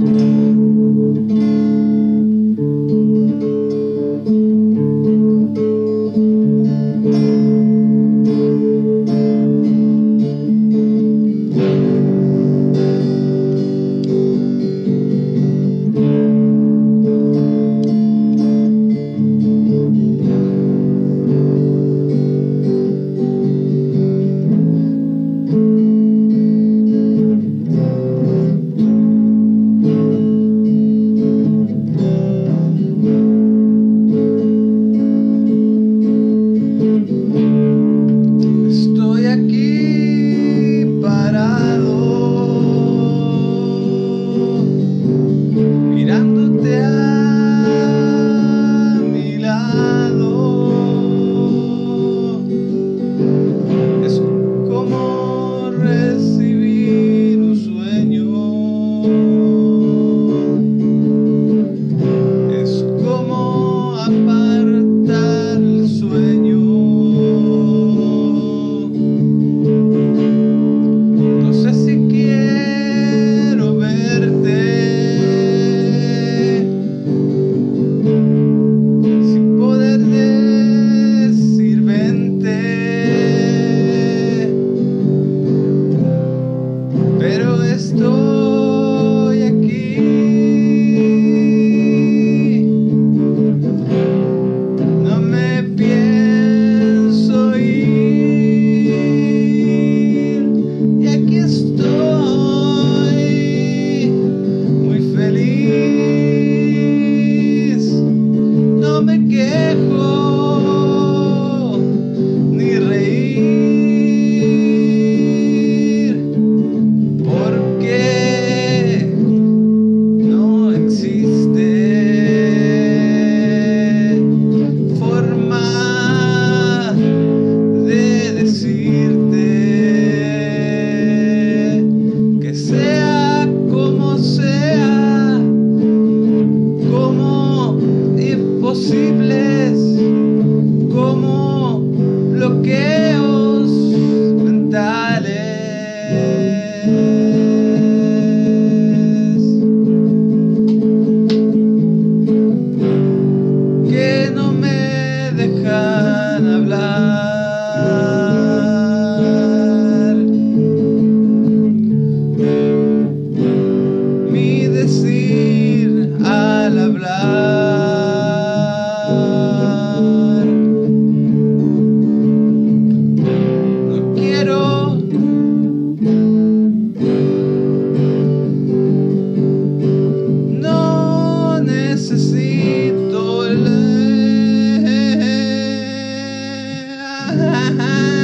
Estoy time.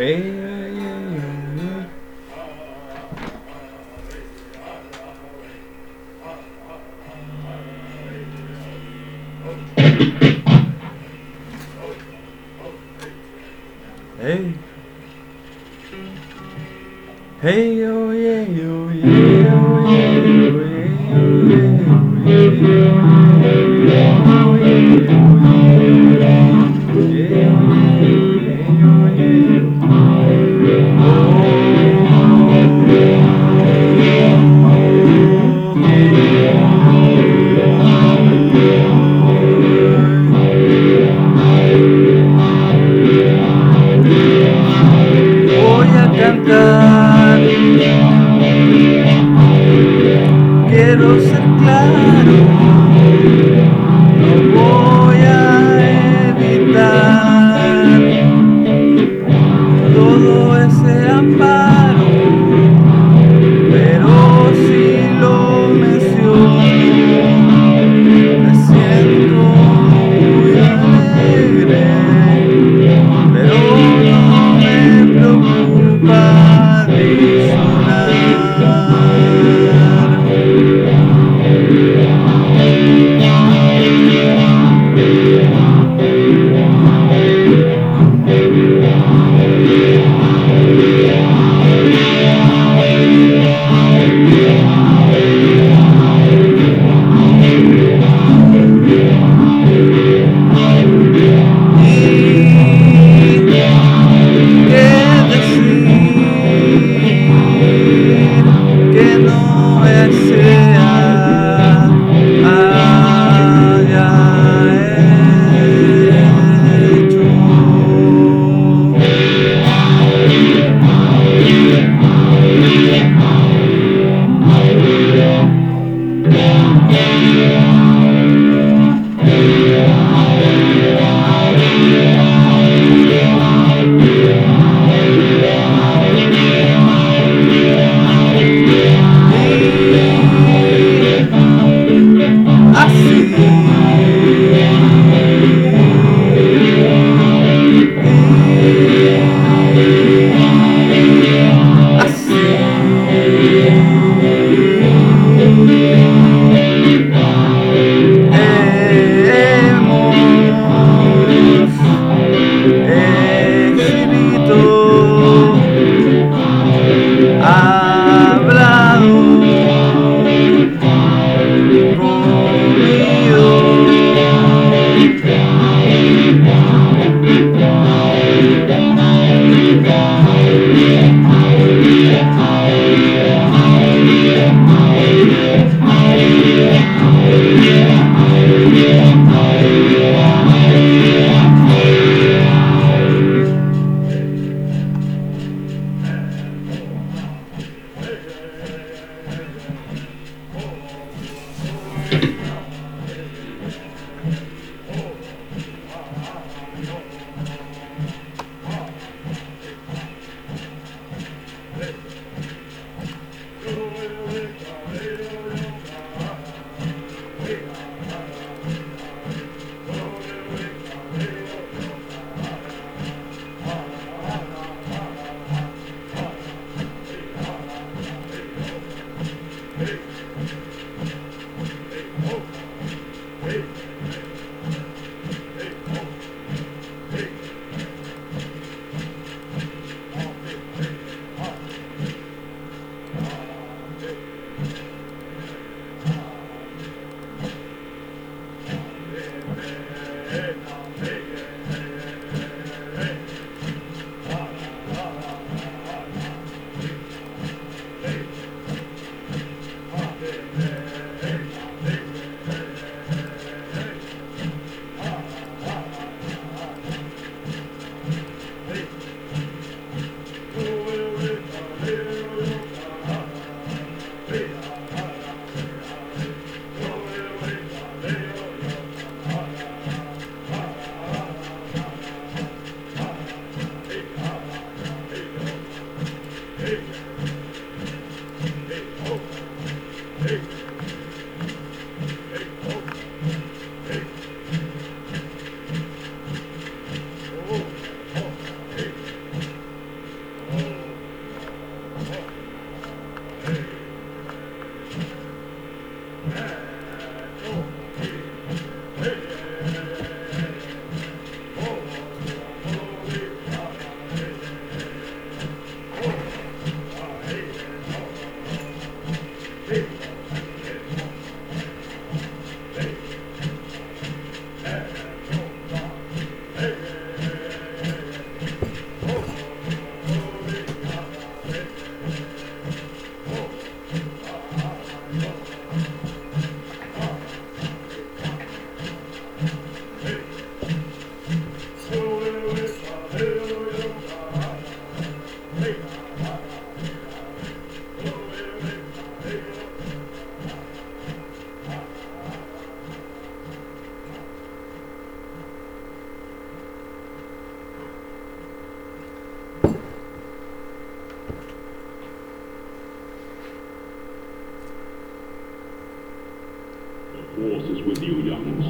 Hey,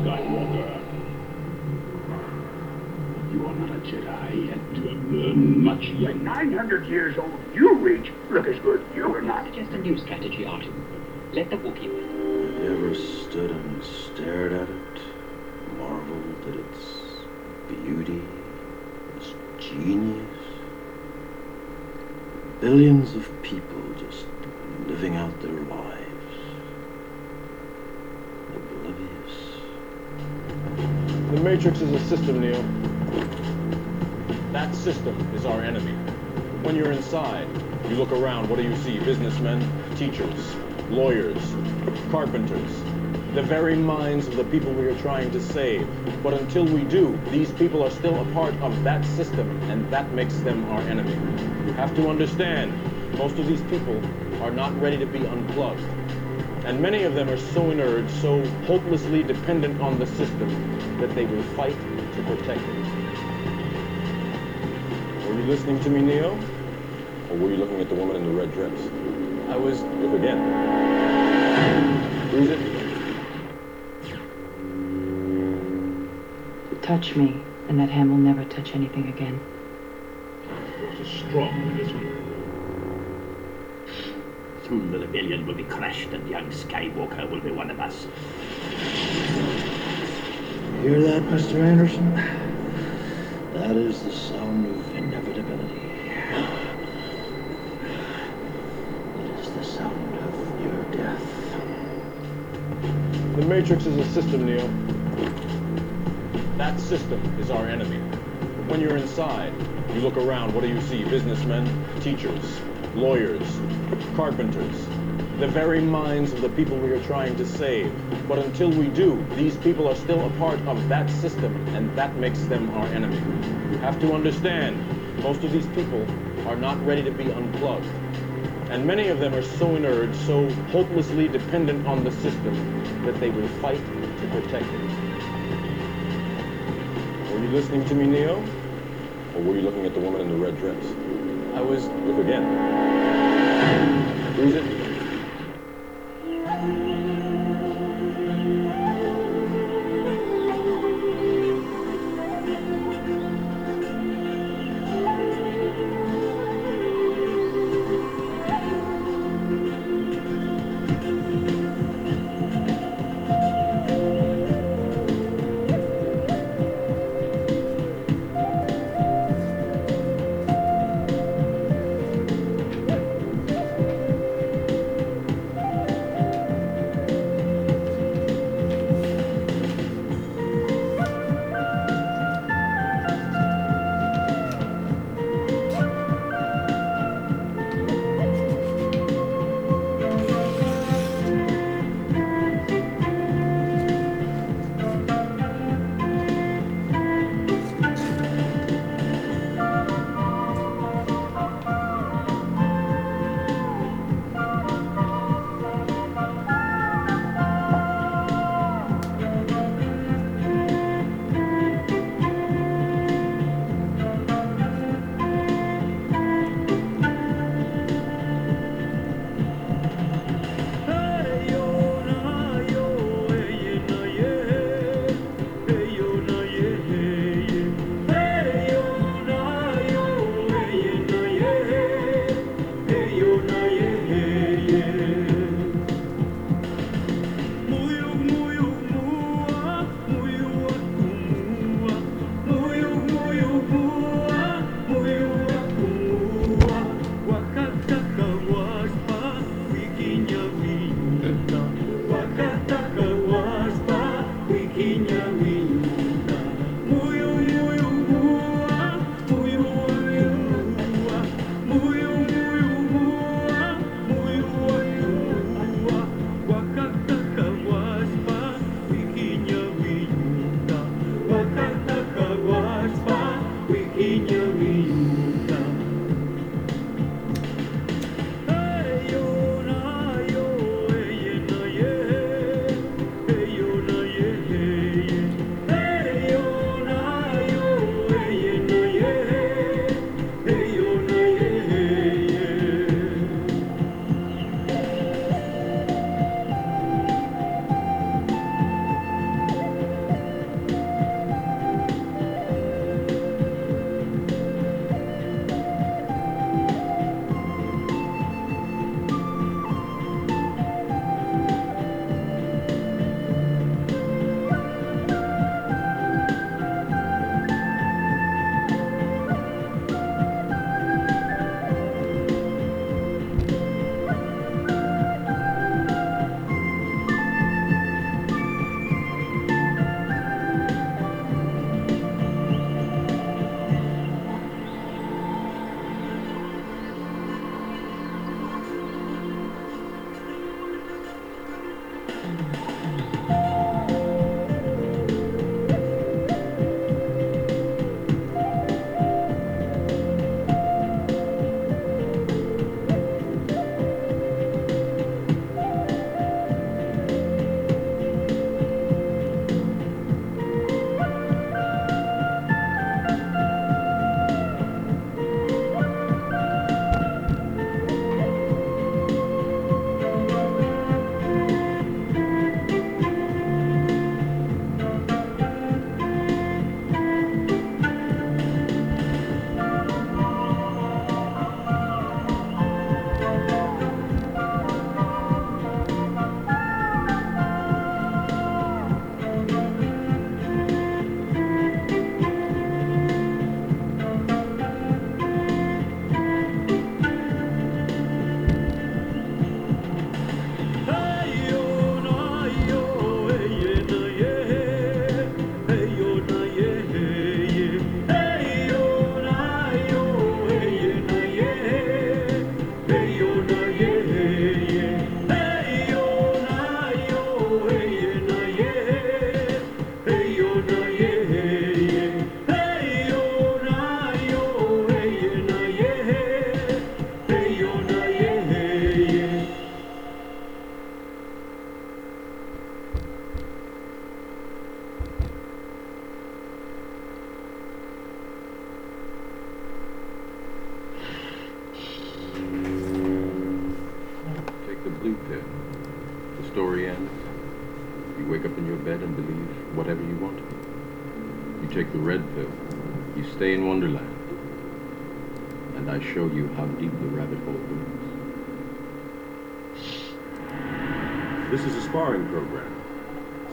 Skywalker. You are not a Jedi yet. You have learned much yet. 900 years old, Matrix is a system, Neo. That system is our enemy. When you're inside, you look around, what do you see? Businessmen, teachers, lawyers, carpenters, the very minds of the people we are trying to save. But until we do, these people are still a part of that system, and that makes them our enemy. You have to understand, most of these people are not ready to be unplugged. And many of them are so inert, so hopelessly dependent on the system, that they will fight to protect it. Were you listening to me, Neo? Or were you looking at the woman in the red dress? I was. Look again. Who's it? Touch me, and that hand will never touch anything again. Force is strong in this one. Soon the rebellion will be crushed and young Skywalker will be one of us. Hear that, Mr. Anderson? That is the sound of inevitability. It is the sound of your death. The Matrix is a system, Neo. That system is our enemy. When you're inside, you look around, what do you see? Businessmen, teachers, lawyers, carpenters, the very minds of the people we are trying to save. But until we do, these people are still a part of that system, and that makes them our enemy. You have to understand, most of these people are not ready to be unplugged. And many of them are so inert, so hopelessly dependent on the system, that they will fight to protect it. Were you listening to me, Neo? Or were you looking at the woman in the red dress? I was. Look again. Who's it?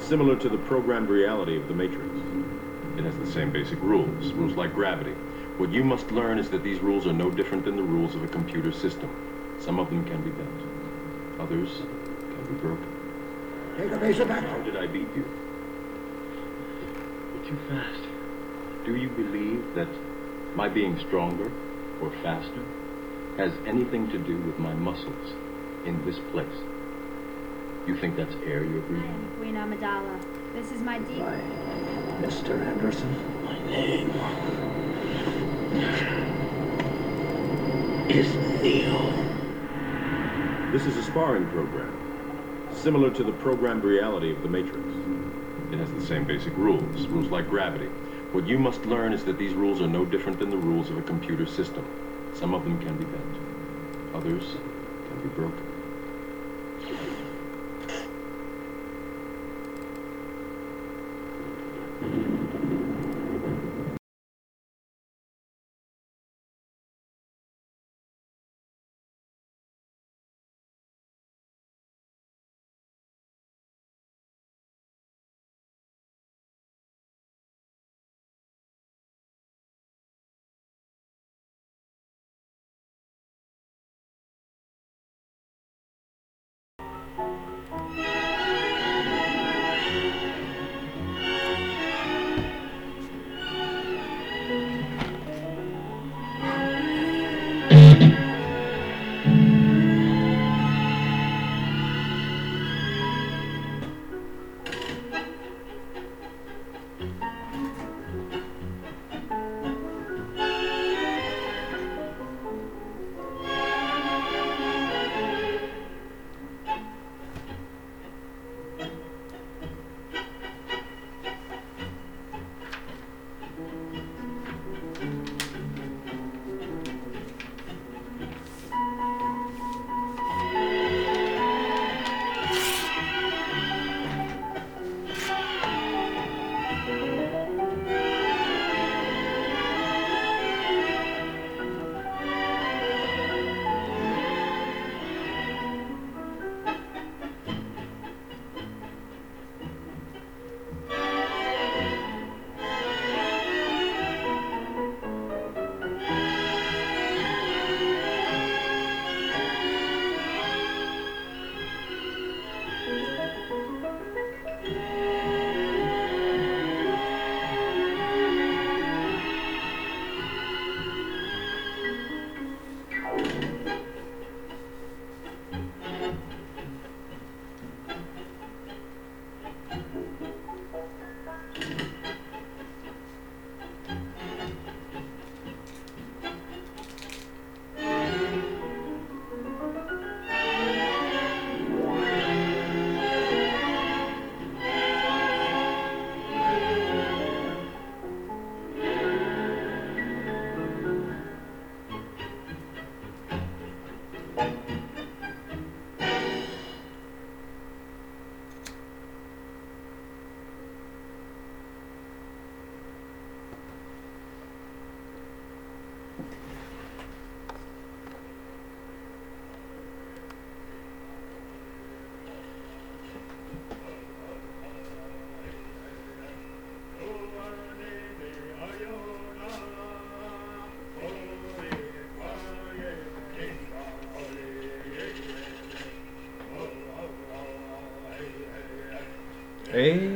Similar to the programmed reality of the Matrix. It has the same basic rules, rules like gravity. What you must learn is that these rules are no different than the rules of a computer system. Some of them can be bent. Others can be broken. Take a piece of How did I beat you? You're too fast. Do you believe that my being stronger or faster has anything to do with my muscles in this place? You think that's air you're I breathing? am Queen Amidala. This is my deep. Why, Mr. Anderson? My name is Neo. This is a sparring program, similar to the programmed reality of the Matrix. It has the same basic rules, rules like gravity. What you must learn is that these rules are no different than the rules of a computer system. Some of them can be bent. Others can be broken. Hey,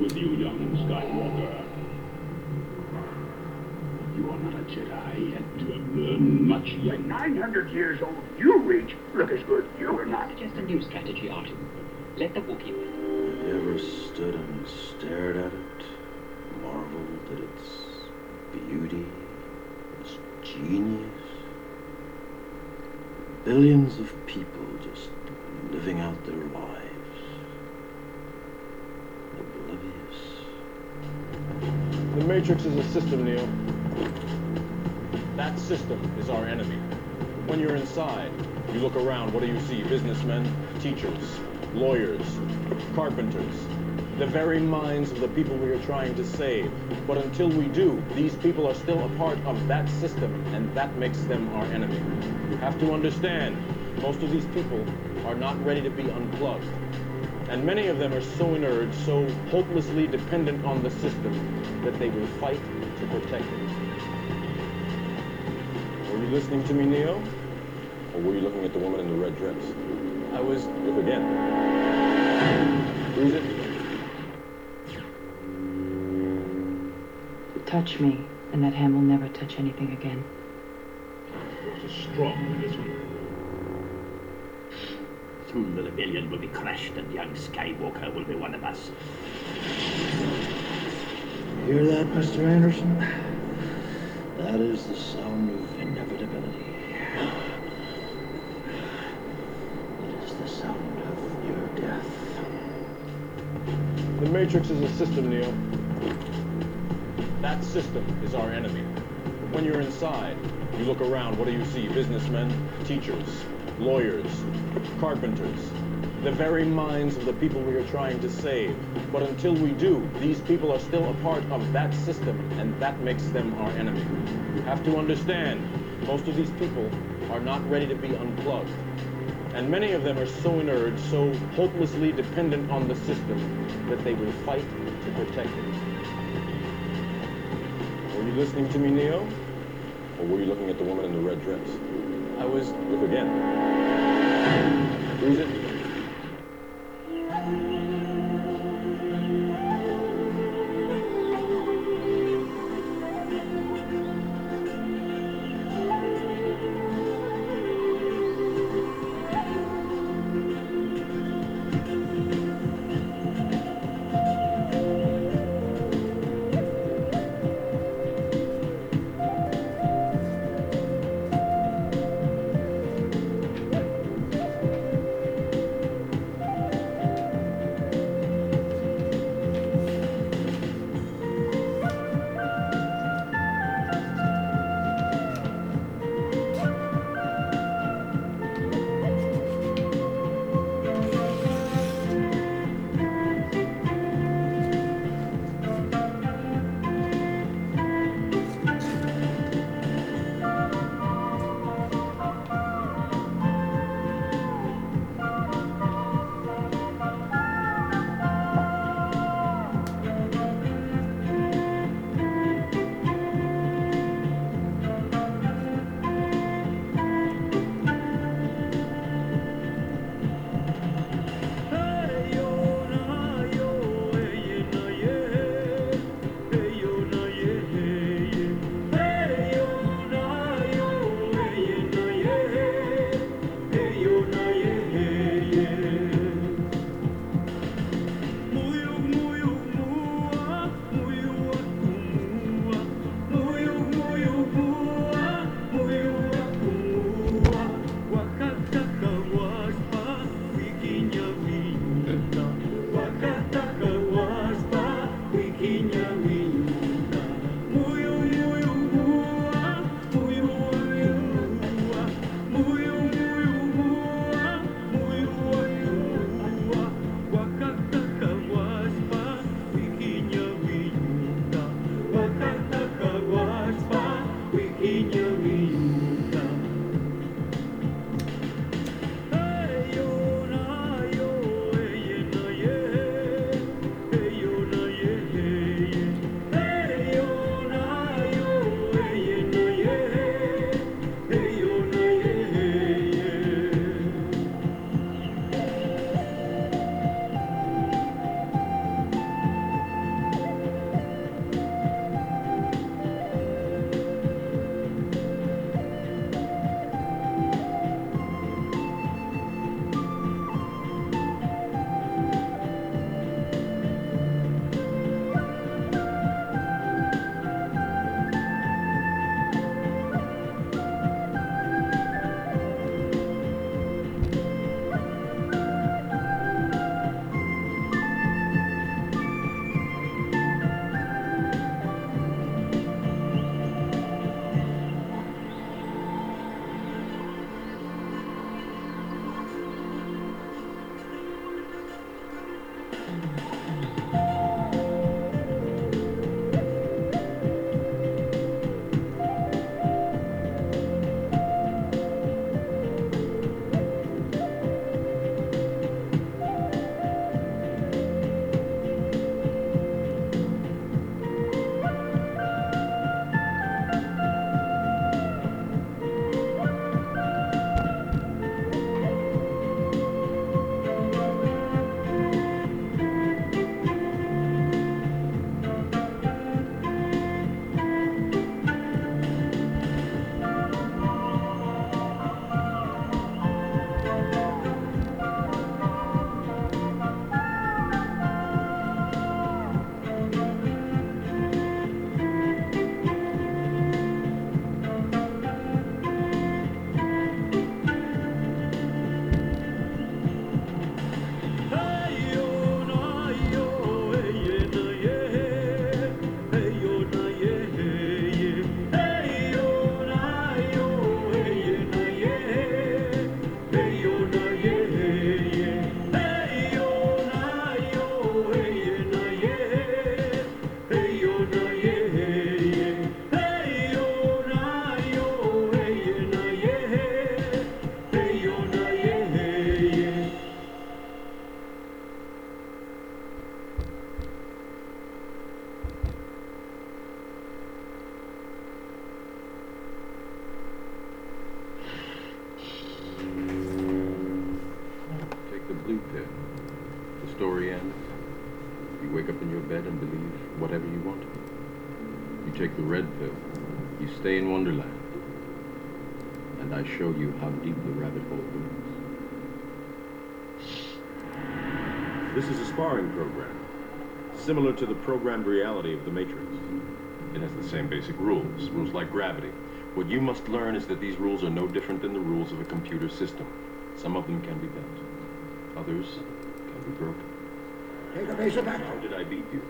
you, young Skywalker. You are not a Jedi yet. You have learned much yet. At 900 years old, you, Reach, look as good you are not. Just a new strategy, R2. Let the Wookiee win. I ever stood and stared at it, marveled at its beauty, its genius. Billions of people just living out their lives, oblivious. The system, Neo. That system is our enemy. When you're inside, you look around, what do you see? Businessmen, teachers, lawyers, carpenters, the very minds of the people we are trying to save. But until we do, these people are still a part of that system, and that makes them our enemy. You have to understand, most of these people are not ready to be unplugged. And many of them are so inert, so hopelessly dependent on the system, that they will fight to protect it. Were you listening to me, Neo? Or were you looking at the woman in the red dress? I was Look again. Who's it? Touch me, and that hand will never touch anything again. Force is strong in this one. Soon the rebellion will be crushed and young Skywalker will be one of us. Hear that, Mr. Anderson? That is the sound of inevitability. It is the sound of your death. The Matrix is a system, Neo. That system is our enemy. When you're inside, you look around, what do you see? Businessmen, teachers, lawyers, carpenters, the very minds of the people we are trying to save. But until we do, these people are still a part of that system, and that makes them our enemy. You have to understand, most of these people are not ready to be unplugged. And many of them are so inert, so hopelessly dependent on the system, that they will fight to protect it. Were you listening to me, Neo? Or were you looking at the woman in the red dress? I was Look again. Who's it? Similar to the programmed reality of the Matrix. It has the same basic rules, rules like gravity. What you must learn is that these rules are no different than the rules of a computer system. Some of them can be bent. Others can be broken. Take a piece of that. How did I beat you?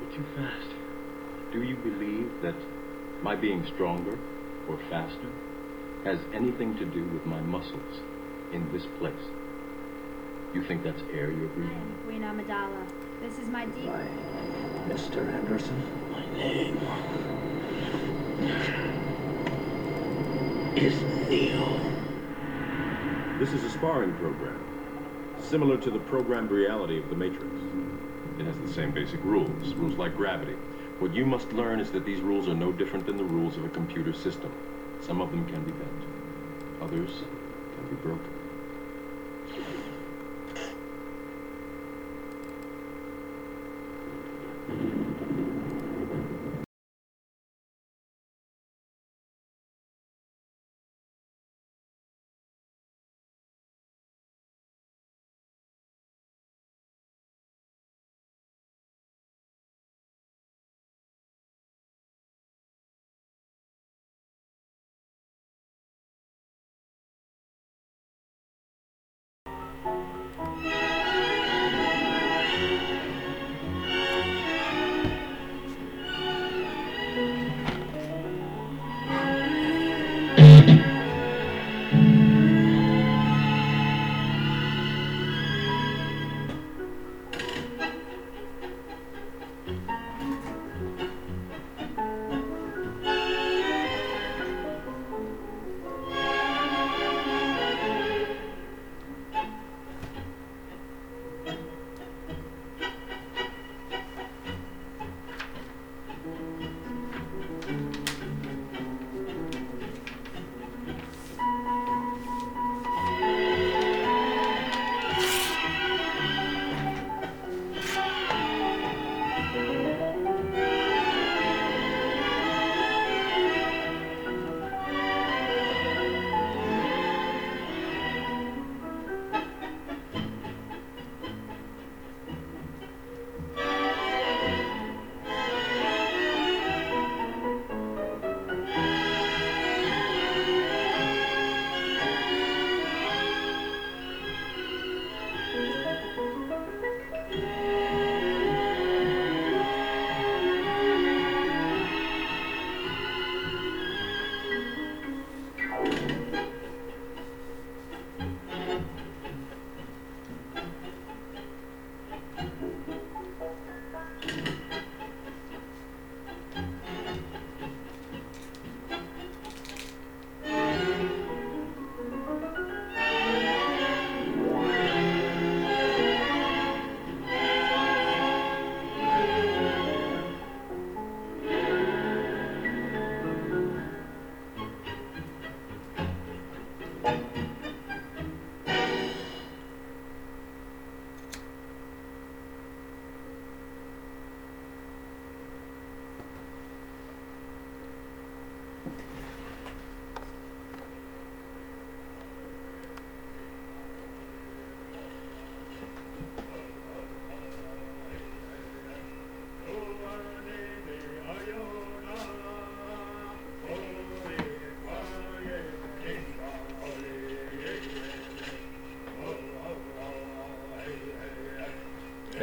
You're too fast. Do you believe that my being stronger or faster has anything to do with my muscles in this place? You think that's air you're I breathing? am Queen Amidala. This is my deep. Why, Mr. Anderson? My name is Neo. This is a sparring program, similar to the programmed reality of the Matrix. It has the same basic rules, rules like gravity. What you must learn is that these rules are no different than the rules of a computer system. Some of them can be bent. Others can be broken.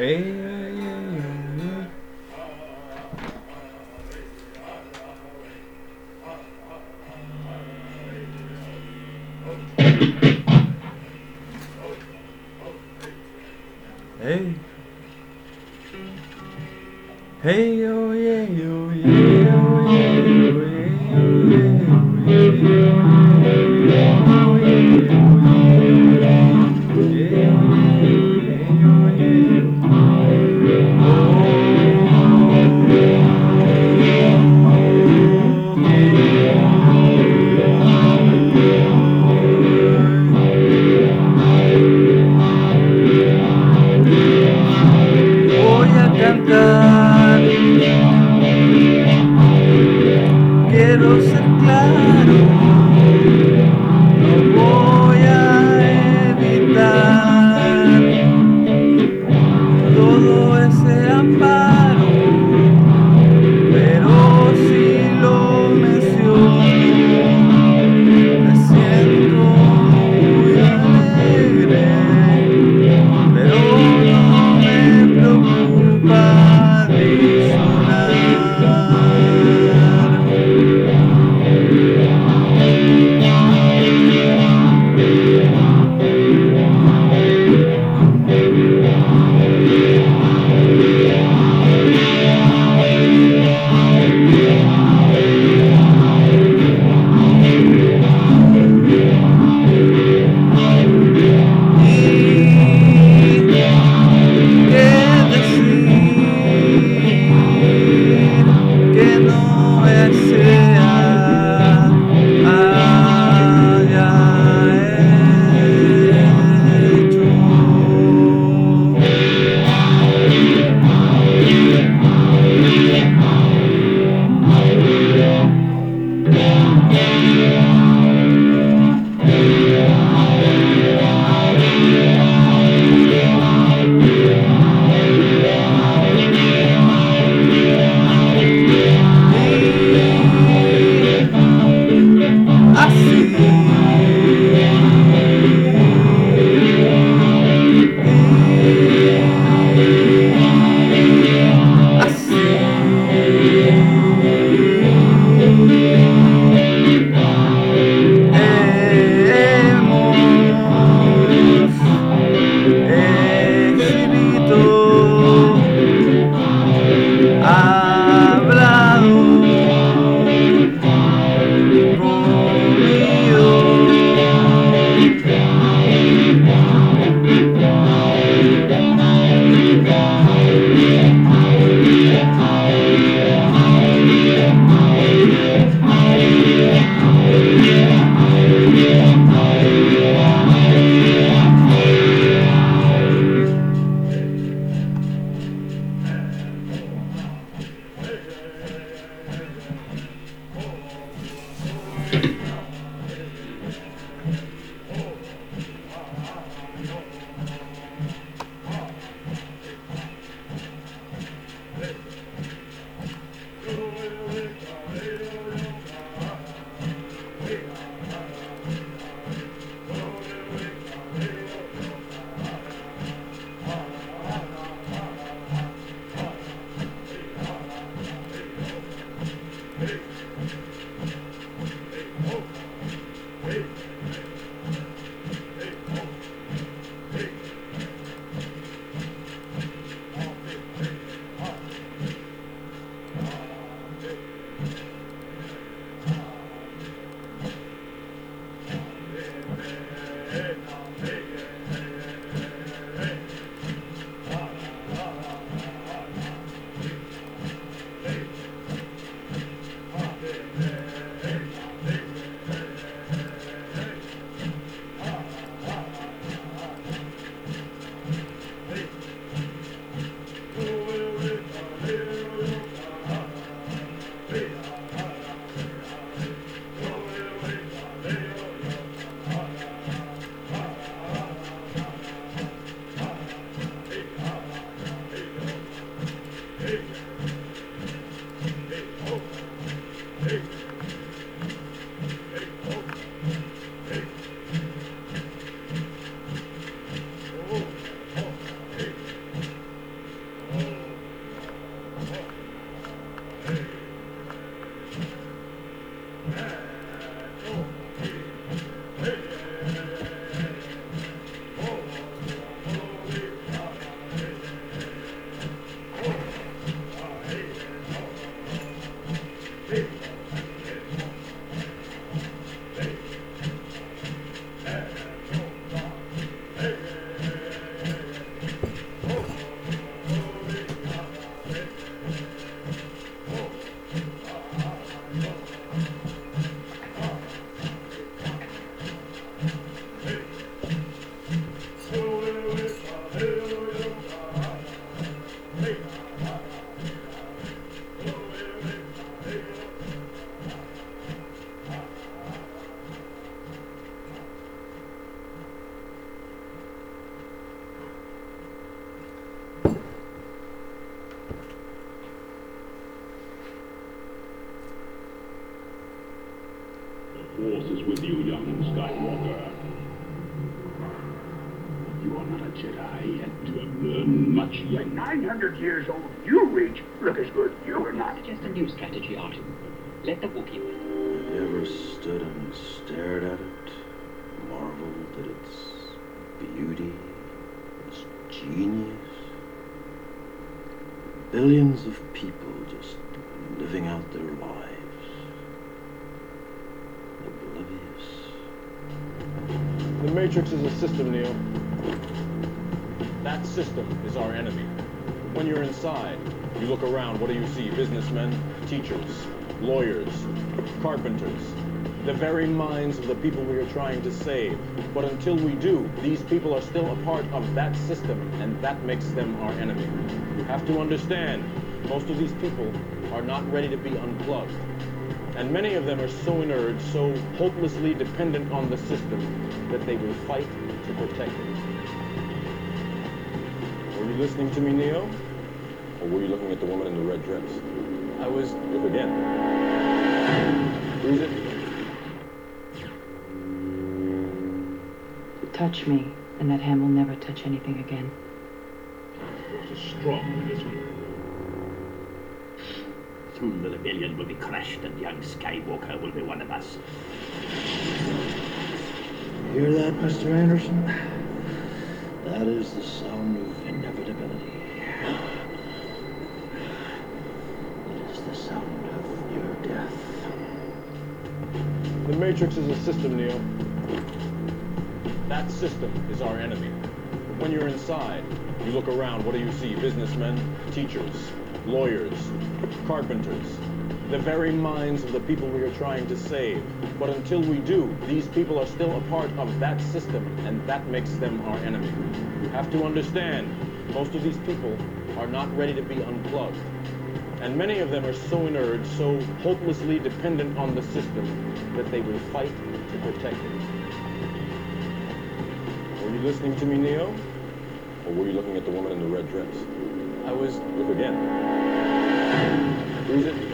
哎、learned much yet. At 900 years old, you, Reach, look as good you were not. Just a new strategy, R2. Let the Wookiee win. I ever stood and stared at it, marveled at its beauty, its genius. Billions of people just living out their lives, oblivious. The Matrix is a system, Neo. System is our enemy. When you're inside, you look around, what do you see? Businessmen, teachers, lawyers, carpenters, the very minds of the people we are trying to save. But until we do, these people are still a part of that system, and that makes them our enemy. You have to understand, most of these people are not ready to be unplugged. And many of them are so inert, so hopelessly dependent on the system, that they will fight to protect it. Were you listening to me, Neo? Or were you looking at the woman in the red dress? I was Look again. Who's it? Touch me, and that hand will never touch anything again. Force is strong in this one. Soon the rebellion will be crushed and young Skywalker will be one of us. Hear that, Mr. Anderson? That is the sound of inevitability. It is the sound of your death. The Matrix is a system, Neo. That system is our enemy. When you're inside, you look around, what do you see? Businessmen, teachers, lawyers, carpenters, the very minds of the people we are trying to save. But until we do, these people are still a part of that system, and that makes them our enemy. You have to understand, most of these people are not ready to be unplugged. And many of them are so inert, so hopelessly dependent on the system, that they will fight to protect it. Were you listening to me, Neo? Or were you looking at the woman in the red dress? I was Look again. Who's it?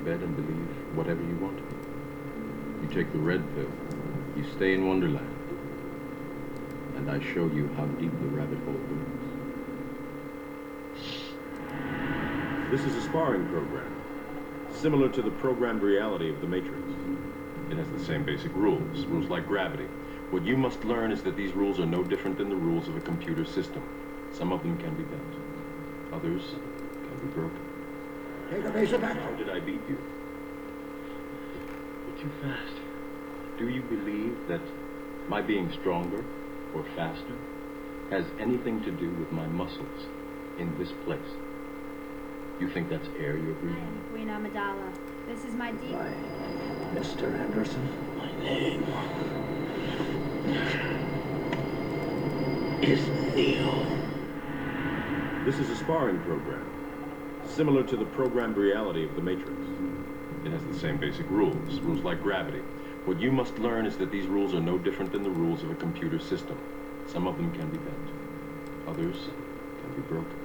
bed and believe whatever you want. You take the red pill. You stay in Wonderland. And I show you how deep the rabbit hole goes. This is a sparring program, similar to the programmed reality of the Matrix. It has the same basic rules, rules like gravity. What you must learn is that these rules are no different than the rules of a computer system. Some of them can be bent, others can be broken. Take a piece of that. How did I beat you? You're too fast. Do you believe that my being stronger or faster has anything to do with my muscles in this place? You think that's air you're I breathing? am Queen Amidala. This is my deep. Why, Mr. Anderson? My name is Neo. This is a sparring program, similar to the programmed reality of the Matrix. It has the same basic rules, rules like gravity. What you must learn is that these rules are no different than the rules of a computer system. Some of them can be bent. Others can be broken.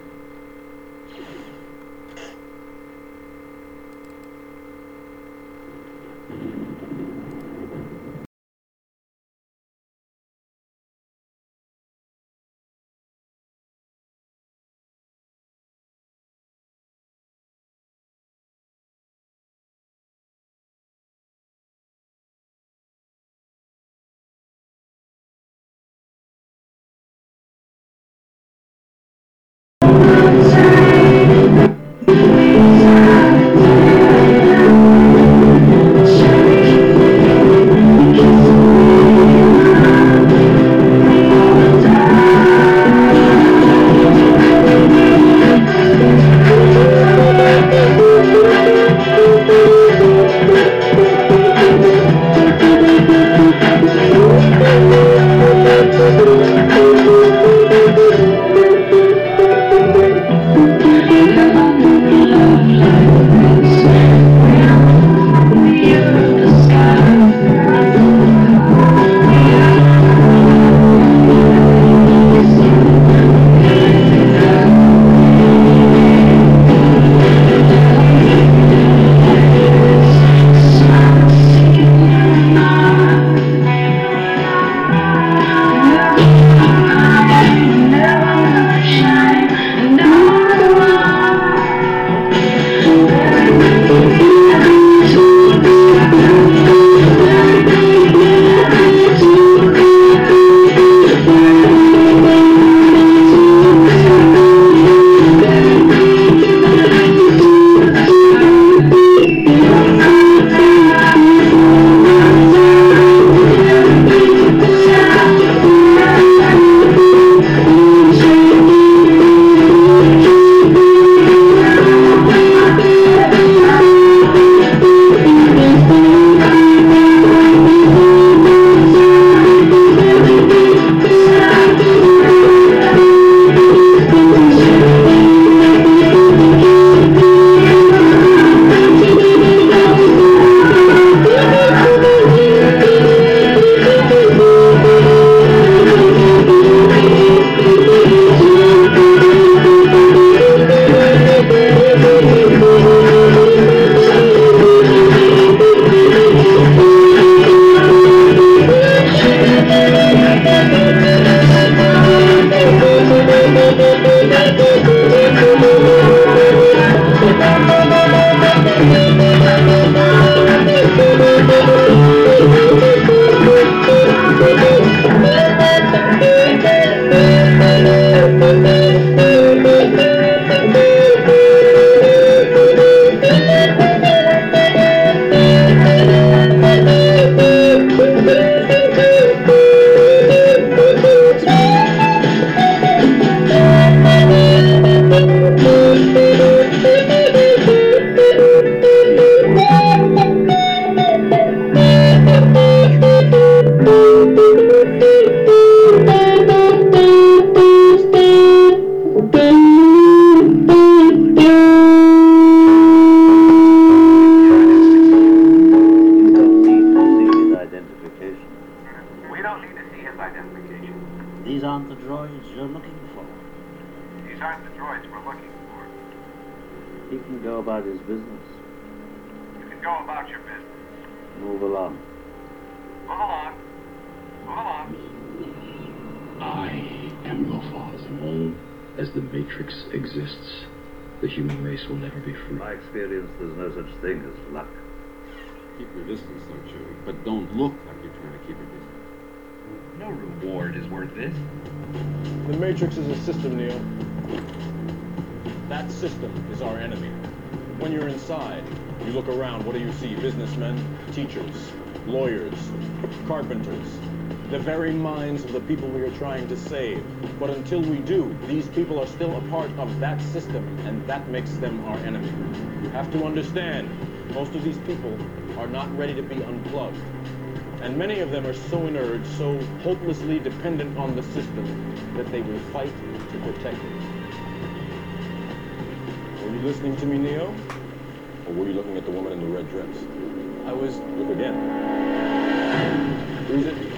A system, Neo. That system is our enemy. When you're inside, you look around, what do you see? Businessmen, teachers, lawyers, carpenters, the very minds of the people we are trying to save. But until we do, these people are still a part of that system, and that makes them our enemy. You have to understand, most of these people are not ready to be unplugged. And many of them are so inert, so hopelessly dependent on the system, that they will fight to protect it. Were you listening to me, Neo? Or were you looking at the woman in the red dress? I was. Look again. Who's it?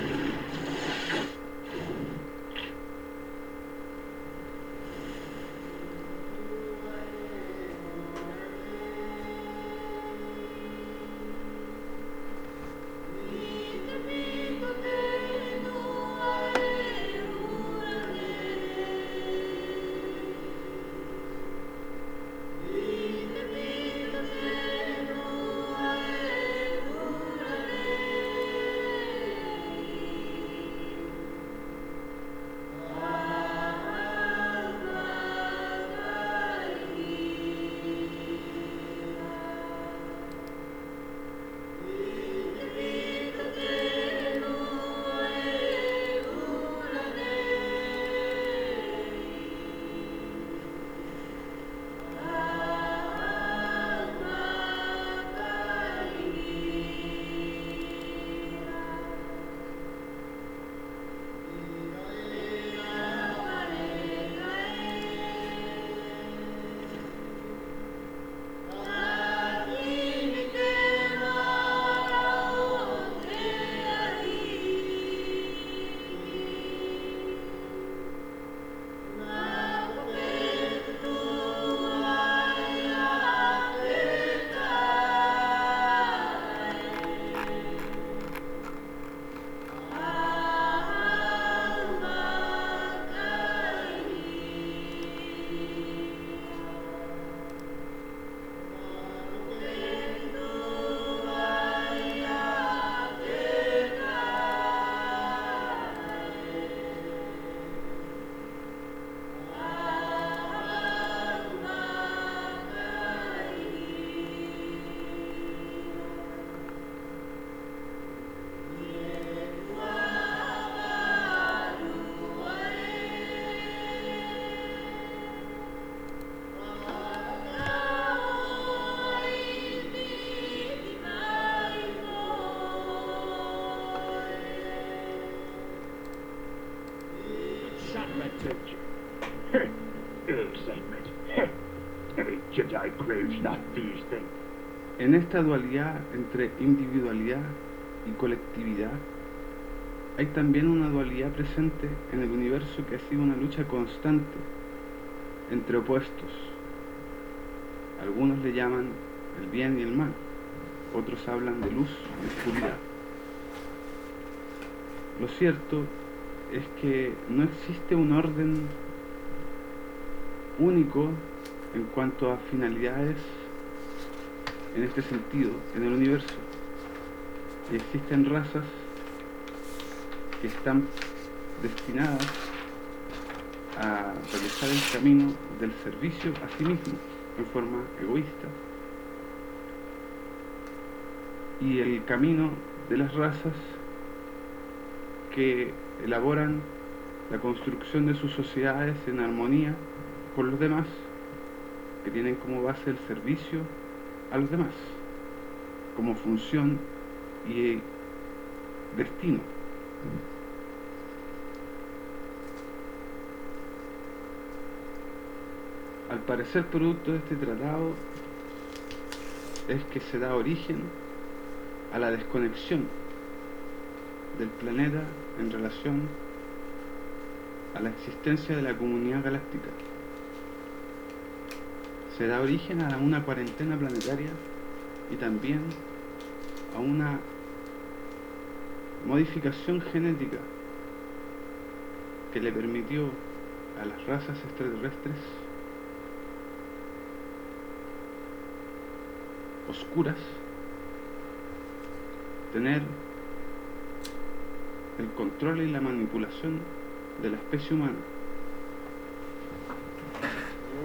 En esta dualidad entre individualidad y colectividad, hay también una dualidad presente en el universo que ha sido una lucha constante entre opuestos. Algunos le llaman el bien y el mal, otros hablan de luz y oscuridad. Lo cierto es que no existe un orden único en cuanto a finalidades en este sentido en el universo. Existen razas que están destinadas a realizar el camino del servicio a sí mismo en forma egoísta. Y el camino de las razas que elaboran la construcción de sus sociedades en armonía con los demás, que tienen como base el servicio a los demás, como función y destino. Al parecer producto de este tratado es que se da origen a la desconexión del planeta en relación a la existencia de la comunidad galáctica. Se da origen a una cuarentena planetaria y también a una modificación genética que le permitió a las razas extraterrestres oscuras tener el control y la manipulación de la especie humana.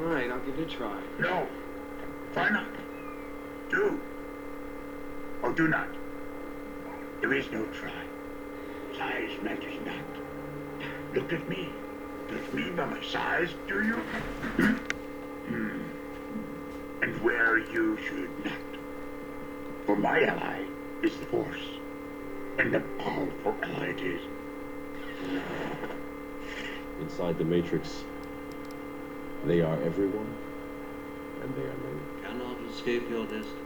All right, I'll give it a try. No. Try not. Do. Or do not. There is no try. Size matters not. Look at me. Judge me by my size, do you? Hmm. And where you should not. For my ally is the Force. And a powerful ally it is. Inside the Matrix, they are everyone, and they are many. Cannot escape your destiny.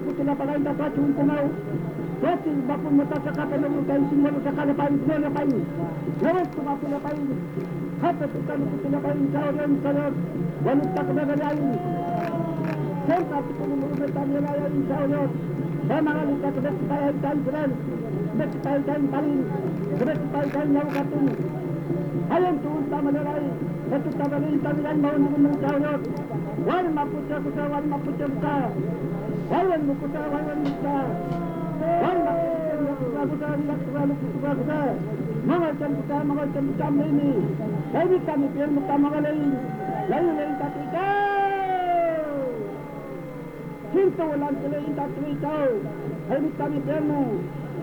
putina para ainda para tu entender Jadi bapa muda cakap dengan orang tua sih, mereka cakap lepas ini, lepas ini. Jadi tu bapa lepas ini, kata tu kan tu tu lepas ini, cakap dengan cakap dengan wanita tak dia ini. Jadi tu pun mereka tak dengan dia ini, cakap dengan ni dengan kita yang dah jalan, dengan kita yang dah balik, dengan kita yang dah nyawa ini. Ayam tu tak mana lagi, tetap tak balik, tak dengan bawa ni pun Varma puta puta varma puta puta. Varan mu puta varan mu puta. Varma puta puta varma puta puta puta puta. Mangal chan puta mangal chan puta mini. Lai puta mi pier puta mangal lai. Lai lai ta ti ta. Cinta ulang kele ta ti ta. Lai puta mi pier mu.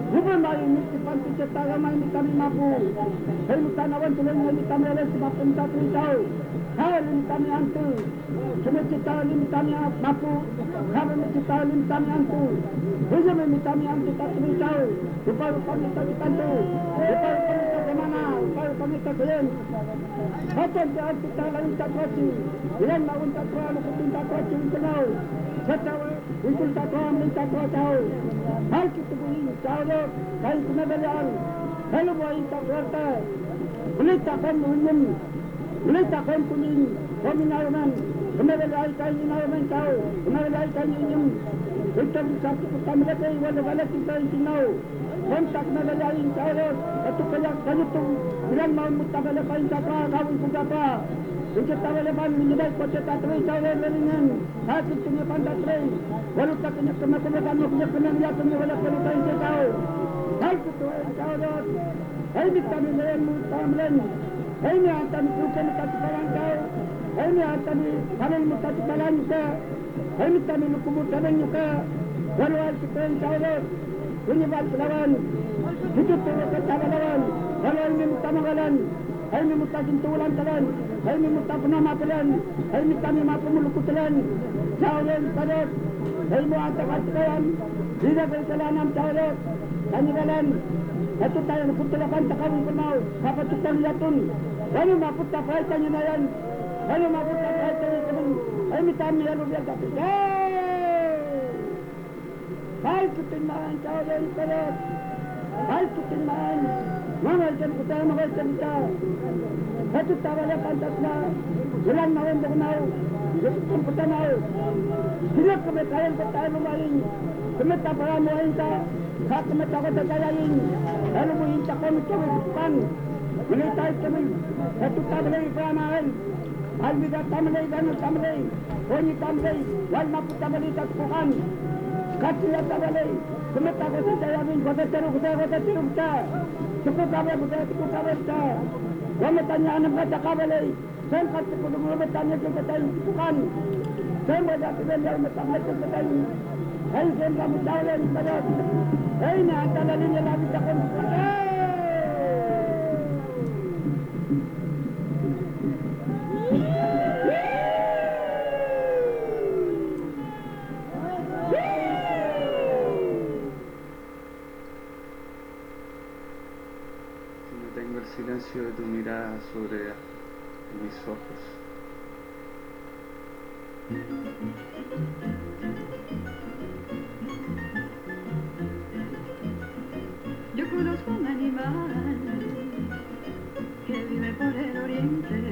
Hubungan ini kapan pencipta ramai ini kami mampu. Hei mutanawan tulang yang kami oleh sebab pencipta kami tahu. Hei ini kami hantu. Cuma cipta ini kami mampu. Kami mencipta ini kami hantu. Hujum ini kami hantu tak kami tahu. Rupa-rupa kita dipandu. Rupa-rupa kita ke mana. Rupa-rupa kita kelim. Apa dia hantu tak lain tak kasi. Yang nak tak kasi. Yang mahu tak kenal Yang أنتوا اللي تقوى من تقوى تعو هل تقولين تعالوا هل تنبل عن هل بوين تقوى ولتقن مهم ولتقن كلين ومن ايمن وما بالعي كاين ايمن تعو وما بالعي كاين يم انت بتسافر تملكي ولا بلد كاين ناو وانتك ما بالعي تعالوا اتقيا كنتم لما المتبلقين تقرا قوي كتابا Incattava l'unità scocciettata in tavola e in Hasi mi fanta trei, voluta che ne sono come fanno che ne andiamo mi vuole quello che in tavola. Dai che tu hai tavola. Hai visto mi le mu tamlen. Hai mi anta mi tu che mi cazzo falan tao. Hai mi anta mi falan mi cazzo falan ka. Hai mi tami mi kubu tamen ka. Walu al ki pen tavola. Kuni bat lawan. Hidup tu ke tavola lawan. Walu. هل من متاجن تولان تلان هل من متاقنا ما تلان هل من تاني ما تمل كتلان جاولين تلان هل معتقد تلان إذا قلت لنا متعرف أني بلان Ito tayo, nagpuntalakay sa kami kumaw, kapatutan yatun. Ano mapunta kahit tayo na yan? Ano mapunta kahit tayo na yan? Ay, mitami yan ulit ang kapit. Yay! Kahit kutin na ang tao yan, هل تسلم أنت وما الجنقتا وما الجنقتا فتتا ولا فانتسنا جلال نوين بغناو جسدتم فتناو سلق بطائل بطائل مالين كمتا برا موينتا خاكمتا وتجالين هل بوين تقوم كبير بطان وليتا كبير فتتا بلا إقراما أنت هل بذا تملي ذنو تملي وني تملي والمفتا بلي تسفقان கட்சியில் வேலை சுமத்தா கொத்தா கொத்தத்தரு குத்தா கொத்தத்திரு குத்தா சுக்கு காவலை குத்தா சுக்கு காவலை குத்தா وما تاني أنا بغيت أقابل أي سين قد تكون وما تاني كنت تاني تقاني سين بدا تبين لي وما تاني كنت تاني هاي سين قام تاولين بلاد أين أنت لين يلعب تقول de tu mirada sobre mis ojos. Yo conozco un animal que vive por el oriente,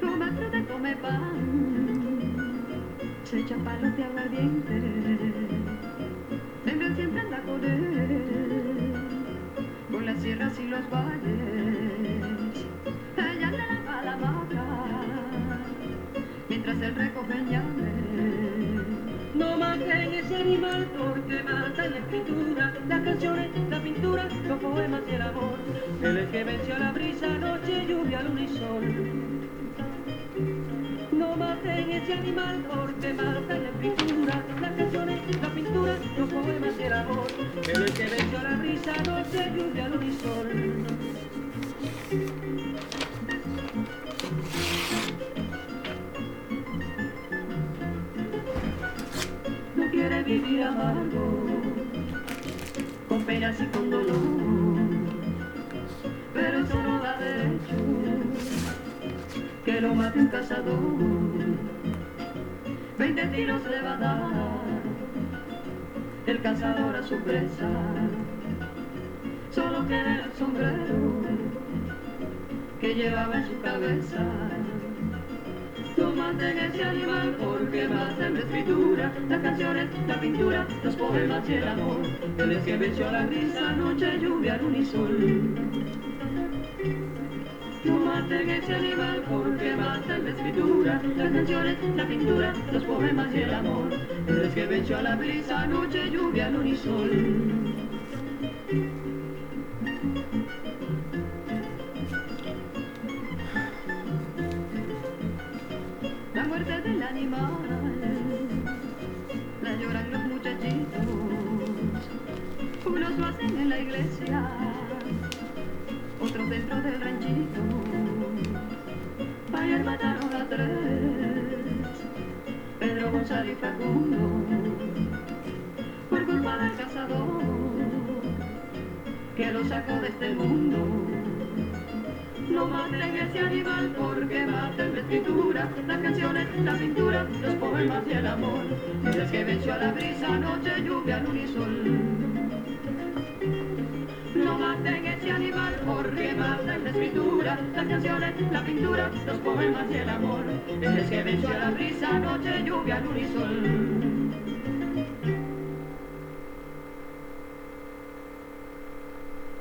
come fruta, come pan, se echa palos de aguardiente, ese animal porque mata la escritura, las canciones, la pintura, los poemas y el amor. Él es que venció la brisa, noche, lluvia, luna y sol. No maten ese animal porque mata la escritura, las canciones, la pintura, los poemas y el amor. Él es que venció la brisa, noche, lluvia, luna y sol. Penas y con dolor. Pero eso no da derecho que lo mate un cazador. Veinte tiros le va a dar el cazador a su presa. Solo queda el sombrero que llevaba en su cabeza. Toma maten ese animal porque mata la escritura, las canciones, la pintura, los poemas y el amor. Él es que venció la grisa noche, lluvia, luna y sol. No maten ese animal porque mata la escritura, las canciones, la pintura, los poemas y el amor. Él es que venció la brisa, noche, lluvia, luna y sol. Animal la lloran los muchachitos, unos lo hacen en la iglesia, otros dentro del ranchito. Ayer mataron a tres, Pedro González y Facundo, por culpa del cazador que lo sacó de este mundo. No maten ese animal porque maten la escritura, las canciones, la pintura, los poemas y el amor. Es que venció a la brisa, noche, lluvia, luna y sol. No maten ese animal porque matan la escritura, las canciones, la pintura, los poemas y el amor. Es que venció a la brisa, noche, lluvia, luna y sol.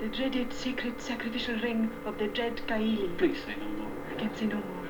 The dreaded secret sacrificial ring of the dread Kaili. Please say no more. I can say no more.